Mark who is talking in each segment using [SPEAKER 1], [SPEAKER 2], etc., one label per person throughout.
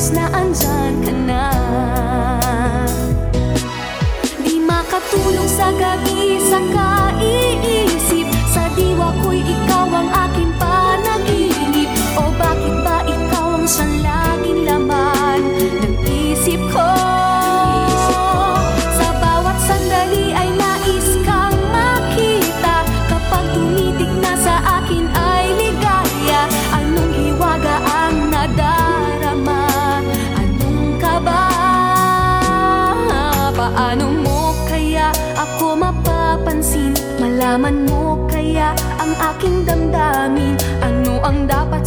[SPEAKER 1] Ayos na andyan ka na. Di makatulong sa gabi sa kanya Paano mo kaya ako mapapansin? Malaman mo kaya ang aking damdamin? Ano ang dapat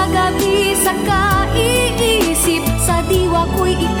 [SPEAKER 1] Sa gabi, sa kaiisip. Sa diwa ko'y ikaw